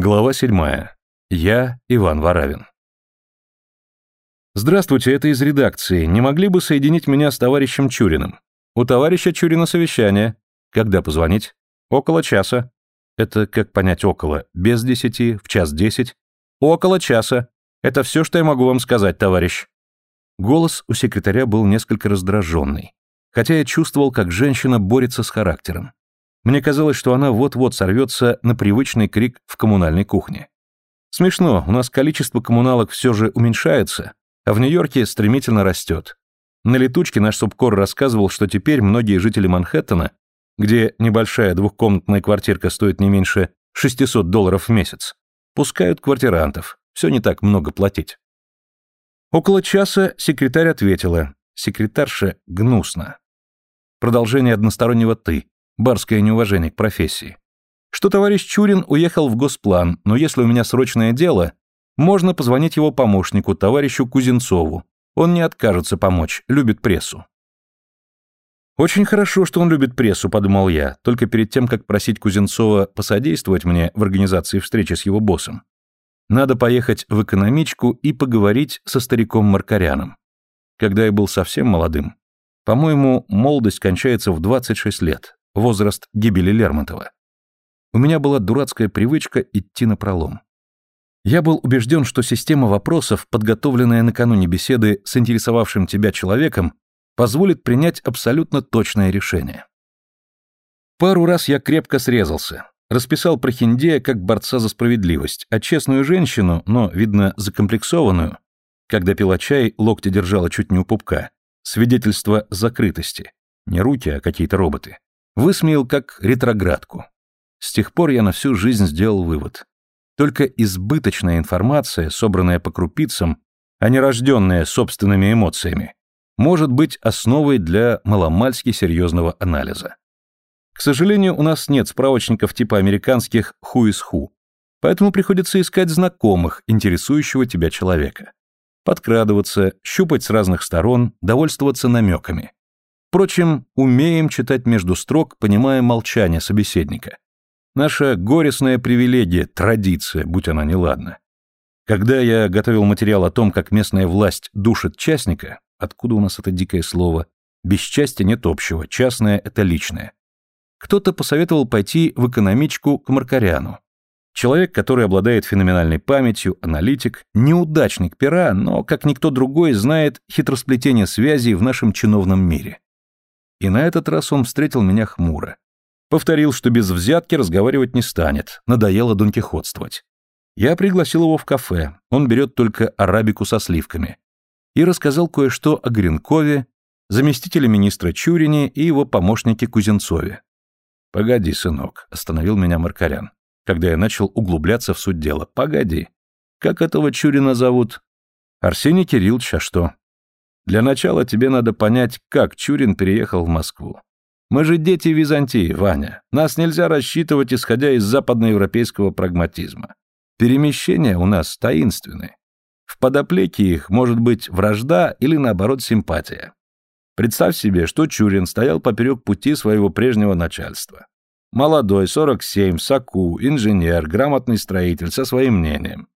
Глава 7. Я Иван Варавин. Здравствуйте, это из редакции. Не могли бы соединить меня с товарищем Чуриным? У товарища Чурина совещание. Когда позвонить? Около часа. Это как понять около? Без десяти, в час десять? Около часа. Это все, что я могу вам сказать, товарищ. Голос у секретаря был несколько раздраженный, хотя я чувствовал, как женщина борется с характером. Мне казалось, что она вот-вот сорвется на привычный крик в коммунальной кухне. Смешно, у нас количество коммуналок все же уменьшается, а в Нью-Йорке стремительно растет. На летучке наш субкор рассказывал, что теперь многие жители Манхэттена, где небольшая двухкомнатная квартирка стоит не меньше 600 долларов в месяц, пускают квартирантов, все не так много платить. Около часа секретарь ответила, секретарша гнусно. Продолжение одностороннего «ты», барское неуважение к профессии. Что товарищ Чурин уехал в Госплан, но если у меня срочное дело, можно позвонить его помощнику, товарищу Кузенцову. Он не откажется помочь, любит прессу. Очень хорошо, что он любит прессу, подумал я, только перед тем, как просить Кузенцова посодействовать мне в организации встречи с его боссом. Надо поехать в экономичку и поговорить со стариком Маркаряном. Когда я был совсем молодым, по-моему, молодость кончается в 26 лет, возраст гибели Лермонтова. У меня была дурацкая привычка идти на пролом. Я был убежден, что система вопросов, подготовленная накануне беседы с интересовавшим тебя человеком, позволит принять абсолютно точное решение. Пару раз я крепко срезался, расписал Прохиндея как борца за справедливость, а честную женщину, но, видно, закомплексованную, когда пила чай, локти держала чуть не у пупка, свидетельство закрытости, не руки, а какие-то роботы, Высмеял как ретроградку. С тех пор я на всю жизнь сделал вывод. Только избыточная информация, собранная по крупицам, а не рожденная собственными эмоциями, может быть основой для маломальски серьезного анализа. К сожалению, у нас нет справочников типа американских «who is who», поэтому приходится искать знакомых, интересующего тебя человека. Подкрадываться, щупать с разных сторон, довольствоваться намеками. Впрочем, умеем читать между строк, понимая молчание собеседника. Наша горестная привилегия, традиция, будь она неладна. Когда я готовил материал о том, как местная власть душит частника, откуда у нас это дикое слово, без части нет общего, частное — это личное. Кто-то посоветовал пойти в экономичку к Маркаряну. Человек, который обладает феноменальной памятью, аналитик, неудачник пера, но, как никто другой, знает хитросплетение связей в нашем чиновном мире. И на этот раз он встретил меня хмуро. Повторил, что без взятки разговаривать не станет, надоело донкихотствовать. Я пригласил его в кафе, он берет только арабику со сливками. И рассказал кое-что о Гринкове, заместителе министра Чурине и его помощнике Кузенцове. «Погоди, сынок», — остановил меня Маркарян, когда я начал углубляться в суть дела. «Погоди. Как этого Чурина зовут?» «Арсений Кириллович, а что?» Для начала тебе надо понять, как Чурин переехал в Москву. Мы же дети Византии, Ваня. Нас нельзя рассчитывать, исходя из западноевропейского прагматизма. Перемещения у нас таинственны. В подоплеке их может быть вражда или, наоборот, симпатия. Представь себе, что Чурин стоял поперек пути своего прежнего начальства. Молодой, 47, саку, инженер, грамотный строитель со своим мнением.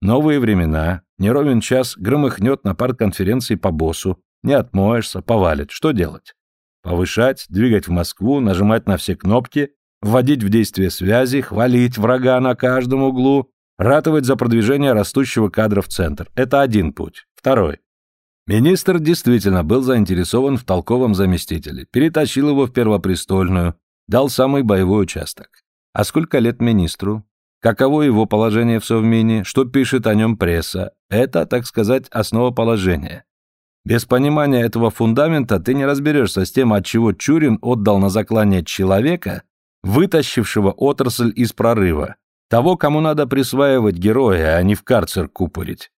Новые времена, не ровен час громыхнет на партконференции по боссу, не отмоешься, повалит. Что делать? Повышать, двигать в Москву, нажимать на все кнопки, вводить в действие связи, хвалить врага на каждом углу, ратовать за продвижение растущего кадра в центр. Это один путь. Второй. Министр действительно был заинтересован в толковом заместителе, перетащил его в Первопрестольную, дал самый боевой участок. А сколько лет министру? Каково его положение в Совмине, что пишет о нем пресса. Это, так сказать, основа положения. Без понимания этого фундамента ты не разберешься с тем, от чего Чурин отдал на заклание человека, вытащившего отрасль из прорыва, того, кому надо присваивать героя, а не в карцер купорить.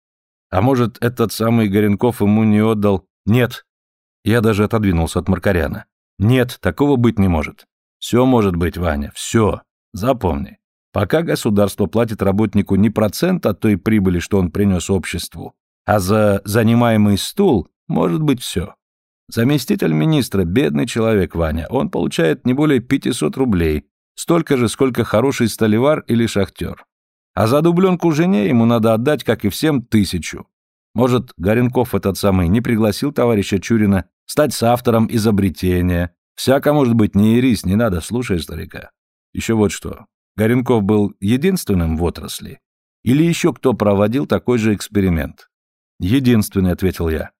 А может, этот самый Горенков ему не отдал? Нет. Я даже отодвинулся от Маркаряна. Нет, такого быть не может. Все может быть, Ваня, все. Запомни. Пока государство платит работнику не процент от той прибыли, что он принес обществу, а за занимаемый стул может быть все. Заместитель министра – бедный человек, Ваня. Он получает не более 500 рублей, столько же, сколько хороший столевар или шахтер. А за дубленку жене ему надо отдать, как и всем, тысячу. Может, Горенков этот самый не пригласил товарища Чурина стать соавтором изобретения. Всяко может быть, не ерись, не надо, слушай старика. Еще вот что. Горенков был единственным в отрасли? Или еще кто проводил такой же эксперимент? Единственный, ответил я.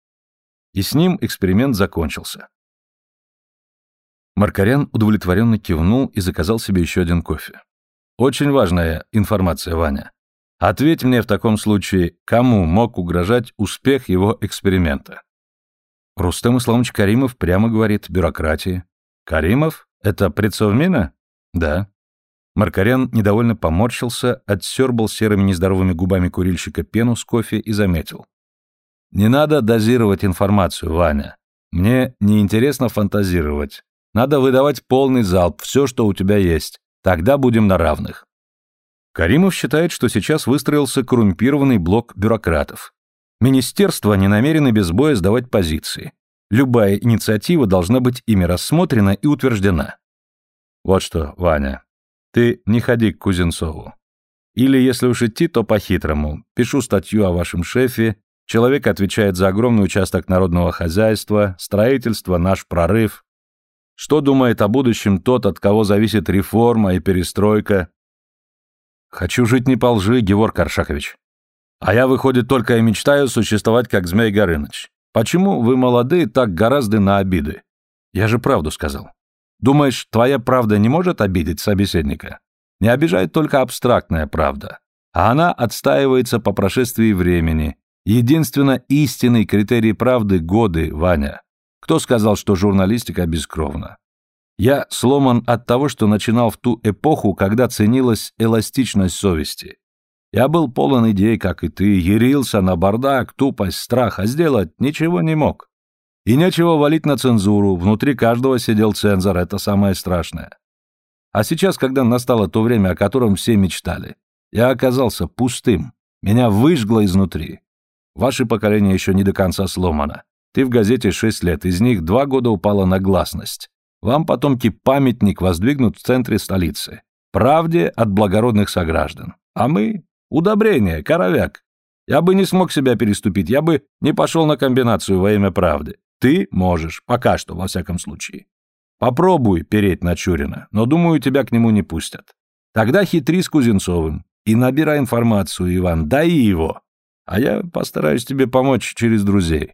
И с ним эксперимент закончился. Маркарян удовлетворенно кивнул и заказал себе еще один кофе. «Очень важная информация, Ваня. Ответь мне в таком случае, кому мог угрожать успех его эксперимента?» Рустем Исламович Каримов прямо говорит бюрократии. «Каримов? Это предсовмина?» «Да». Маркарян недовольно поморщился, отсербал серыми нездоровыми губами курильщика пену с кофе и заметил. «Не надо дозировать информацию, Ваня. Мне неинтересно фантазировать. Надо выдавать полный залп, все, что у тебя есть. Тогда будем на равных. Каримов считает, что сейчас выстроился коррумпированный блок бюрократов. Министерства не намерены без боя сдавать позиции. Любая инициатива должна быть ими рассмотрена и утверждена. Вот что, Ваня, ты не ходи к Кузенцову. Или, если уж идти, то по-хитрому. Пишу статью о вашем шефе, человек отвечает за огромный участок народного хозяйства, строительство, наш прорыв. Что думает о будущем тот, от кого зависит реформа и перестройка? Хочу жить не по лжи, Георг Аршакович. А я, выходит, только и мечтаю существовать, как Змей Горыныч. Почему вы, молодые, так гораздо на обиды? Я же правду сказал. Думаешь, твоя правда не может обидеть собеседника? Не обижает только абстрактная правда. А она отстаивается по прошествии времени. Единственно истинный критерий правды — годы, Ваня. Кто сказал, что журналистика бескровна? Я сломан от того, что начинал в ту эпоху, когда ценилась эластичность совести. Я был полон идей, как и ты, ярился на бардак, тупость, страх, а сделать ничего не мог. И нечего валить на цензуру, внутри каждого сидел цензор, это самое страшное. А сейчас, когда настало то время, о котором все мечтали, я оказался пустым, меня выжгло изнутри. Ваше поколение еще не до конца сломано. Ты в газете шесть лет, из них два года упала на гласность. Вам, потомки, памятник воздвигнут в центре столицы. Правде от благородных сограждан. А мы — удобрение, коровяк. Я бы не смог себя переступить, я бы не пошел на комбинацию во имя правды. Ты можешь, пока что, во всяком случае. Попробуй переть на Чурина, но, думаю, тебя к нему не пустят. Тогда хитри с Кузенцовым и набирай информацию, Иван, дай его. А я постараюсь тебе помочь через друзей.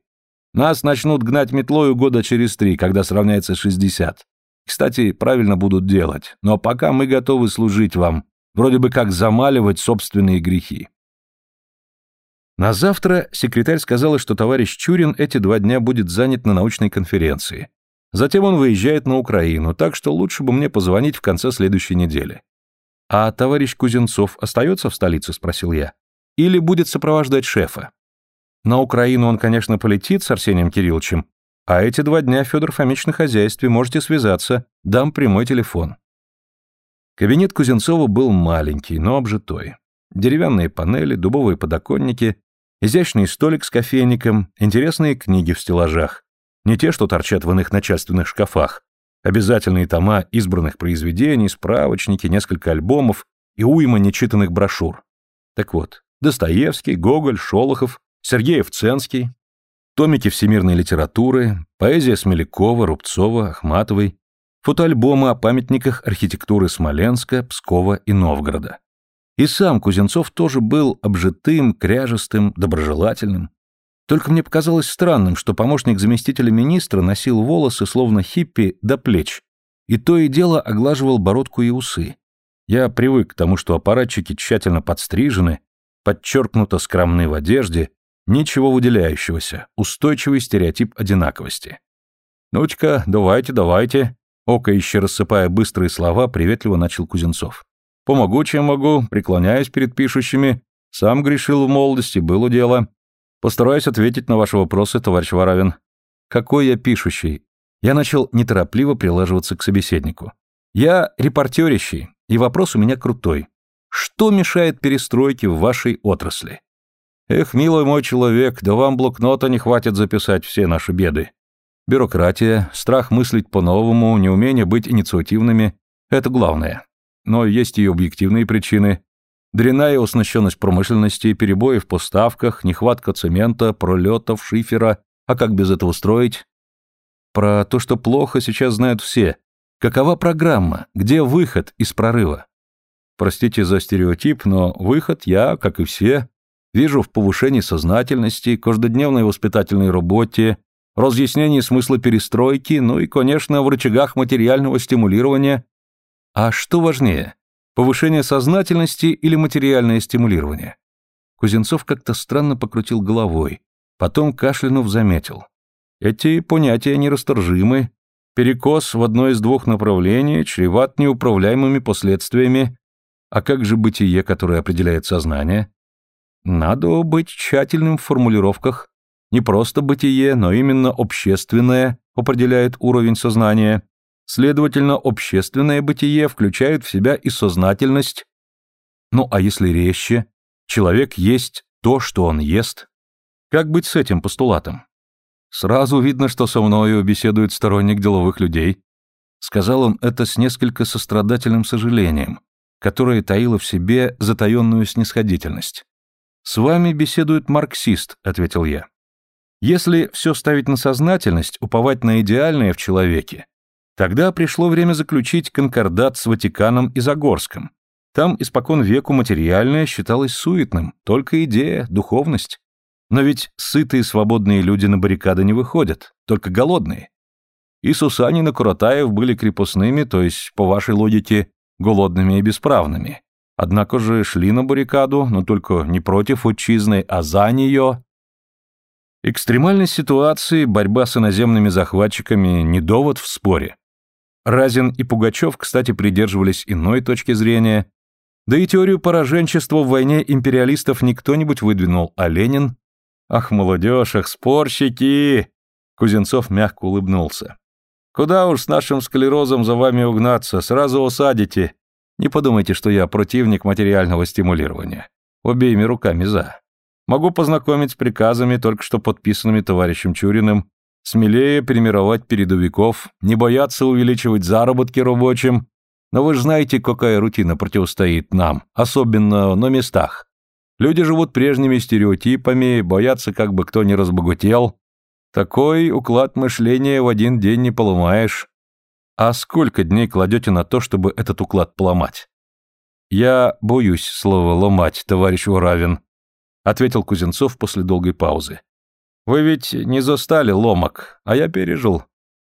Нас начнут гнать метлою года через три, когда сравняется шестьдесят. Кстати, правильно будут делать, но пока мы готовы служить вам, вроде бы как замаливать собственные грехи. На завтра секретарь сказала, что товарищ Чурин эти два дня будет занят на научной конференции. Затем он выезжает на Украину, так что лучше бы мне позвонить в конце следующей недели. «А товарищ Кузенцов остается в столице?» – спросил я. «Или будет сопровождать шефа?» На Украину он, конечно, полетит с Арсением Кирилловичем, а эти два дня Федор Фомич на хозяйстве, можете связаться, дам прямой телефон. Кабинет Кузенцова был маленький, но обжитой. Деревянные панели, дубовые подоконники, изящный столик с кофейником, интересные книги в стеллажах. Не те, что торчат в иных начальственных шкафах. Обязательные тома избранных произведений, справочники, несколько альбомов и уйма нечитанных брошюр. Так вот, Достоевский, Гоголь, Шолохов, Сергеев Ценский, томики всемирной литературы, поэзия Смелякова, Рубцова, Ахматовой, фотоальбомы о памятниках архитектуры Смоленска, Пскова и Новгорода. И сам Кузенцов тоже был обжитым, кряжестым, доброжелательным. Только мне показалось странным, что помощник заместителя министра носил волосы, словно хиппи, до плеч, и то и дело оглаживал бородку и усы. Я привык к тому, что аппаратчики тщательно подстрижены, подчеркнуто скромны в одежде, Ничего выделяющегося, устойчивый стереотип одинаковости. «Ну-ка, давайте, давайте», окающе рассыпая быстрые слова, приветливо начал Кузенцов. «Помогу, чем могу, преклоняюсь перед пишущими. Сам грешил в молодости, было дело. Постараюсь ответить на ваши вопросы, товарищ Воравин. Какой я пишущий?» Я начал неторопливо прилаживаться к собеседнику. «Я репортерищий, и вопрос у меня крутой. Что мешает перестройке в вашей отрасли?» Эх, милый мой человек, да вам блокнота не хватит записать все наши беды. Бюрократия, страх мыслить по-новому, неумение быть инициативными – это главное. Но есть и объективные причины. Дрянная оснащенность промышленности, перебои в поставках, нехватка цемента, пролетов, шифера. А как без этого строить? Про то, что плохо, сейчас знают все. Какова программа? Где выход из прорыва? Простите за стереотип, но выход я, как и все, вижу в повышении сознательности, каждодневной воспитательной работе, разъяснении смысла перестройки, ну и, конечно, в рычагах материального стимулирования. А что важнее, повышение сознательности или материальное стимулирование? Кузнецов как-то странно покрутил головой, потом кашлянув заметил. Эти понятия нерасторжимы, перекос в одно из двух направлений чреват неуправляемыми последствиями а как же бытие, которое определяет сознание? Надо быть тщательным в формулировках. Не просто бытие, но именно общественное определяет уровень сознания. Следовательно, общественное бытие включает в себя и сознательность. Ну а если резче, человек есть то, что он ест? Как быть с этим постулатом? Сразу видно, что со мною беседует сторонник деловых людей. Сказал он это с несколько сострадательным сожалением, которая таила в себе затаенную снисходительность. «С вами беседует марксист», — ответил я. «Если все ставить на сознательность, уповать на идеальное в человеке, тогда пришло время заключить конкордат с Ватиканом и Загорском. Там испокон веку материальное считалось суетным, только идея, духовность. Но ведь сытые свободные люди на баррикады не выходят, только голодные. И Сусанин и Куратаев были крепостными, то есть, по вашей логике, голодными и бесправными. Однако же шли на баррикаду, но только не против отчизны, а за нее. Экстремальность ситуации, борьба с иноземными захватчиками – не довод в споре. Разин и Пугачев, кстати, придерживались иной точки зрения, да и теорию пораженчества в войне империалистов никто-нибудь выдвинул, а Ленин... Ах, молодежь, ах, спорщики! Кузнецов мягко улыбнулся. Куда уж с нашим склерозом за вами угнаться, сразу усадите. Не подумайте, что я противник материального стимулирования. Обеими руками за. Могу познакомить с приказами, только что подписанными товарищем Чуриным, смелее перемировать передовиков, не бояться увеличивать заработки рабочим. Но вы же знаете, какая рутина противостоит нам, особенно на местах. Люди живут прежними стереотипами, боятся, как бы кто ни разбогател, такой уклад мышления в один день не поломаешь. А сколько дней кладете на то, чтобы этот уклад поломать? Я боюсь слова «ломать», товарищ Уравин, ответил Кузенцов после долгой паузы. Вы ведь не застали ломок, а я пережил.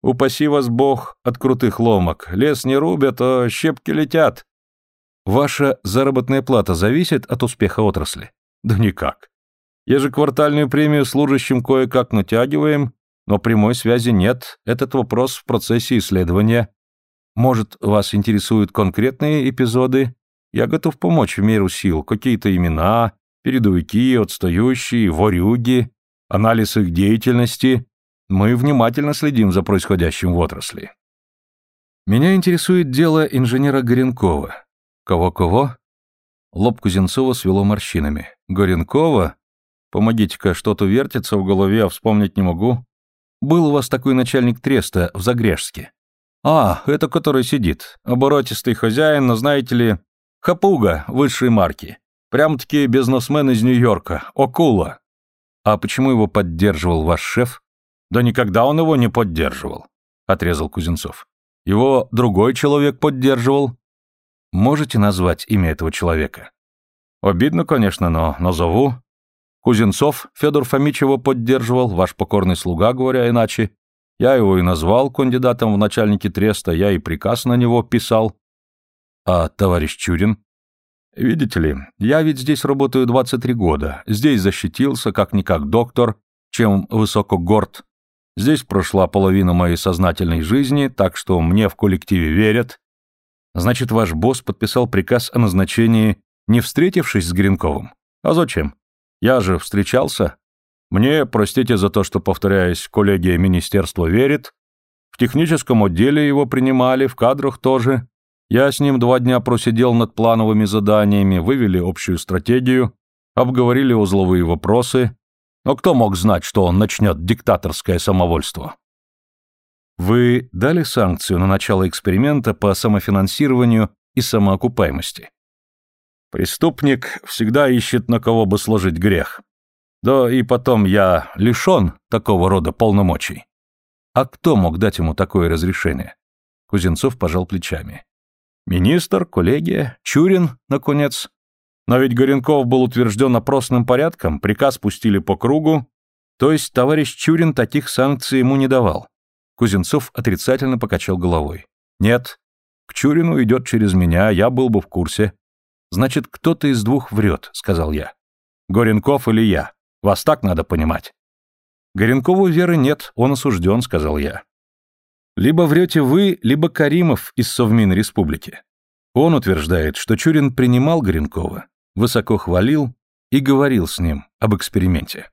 Упаси вас Бог от крутых ломок. Лес не рубят, а щепки летят. Ваша заработная плата зависит от успеха отрасли? Да никак. Ежеквартальную премию служащим кое-как натягиваем, но прямой связи нет, этот вопрос в процессе исследования. Может, вас интересуют конкретные эпизоды? Я готов помочь в меру сил, какие-то имена, передовики, отстающие, ворюги, анализ их деятельности. Мы внимательно следим за происходящим в отрасли. Меня интересует дело инженера Горенкова. Кого-кого? Лоб Кузенцова свело морщинами. Горенкова? Помогите-ка, что-то вертится в голове, а вспомнить не могу. Был у вас такой начальник треста в Загрежске. А, это который сидит. Оборотистый хозяин, но знаете ли, хапуга высшей марки. Прям-таки бизнесмен из Нью-Йорка, Окула. А почему его поддерживал ваш шеф? Да никогда он его не поддерживал, отрезал Кузенцов. Его другой человек поддерживал. Можете назвать имя этого человека? Обидно, конечно, но назову. Кузенцов Федор Фомич его поддерживал, ваш покорный слуга, говоря иначе. Я его и назвал кандидатом в начальники треста, я и приказ на него писал. А товарищ Чурин? Видите ли, я ведь здесь работаю 23 года, здесь защитился, как-никак доктор, чем высоко горд. Здесь прошла половина моей сознательной жизни, так что мне в коллективе верят. Значит, ваш босс подписал приказ о назначении, не встретившись с Гринковым? А зачем? Я же встречался. Мне, простите за то, что повторяюсь, коллегия министерства верит. В техническом отделе его принимали, в кадрах тоже. Я с ним два дня просидел над плановыми заданиями, вывели общую стратегию, обговорили узловые вопросы. Но кто мог знать, что он начнет диктаторское самовольство? Вы дали санкцию на начало эксперимента по самофинансированию и самоокупаемости? Преступник всегда ищет, на кого бы сложить грех. Да и потом я лишен такого рода полномочий. А кто мог дать ему такое разрешение? Кузенцов пожал плечами. Министр, коллегия, Чурин, наконец. Но ведь Горенков был утвержден опросным порядком, приказ пустили по кругу, то есть товарищ Чурин таких санкций ему не давал. Кузенцов отрицательно покачал головой. Нет, к Чурину идет через меня, я был бы в курсе. Значит, кто-то из двух врет, сказал я. Горенков или я. Вас так надо понимать. Горенкову веры нет, он осужден, сказал я. Либо врете вы, либо Каримов из Совмин Республики. Он утверждает, что Чурин принимал Горенкова, высоко хвалил и говорил с ним об эксперименте.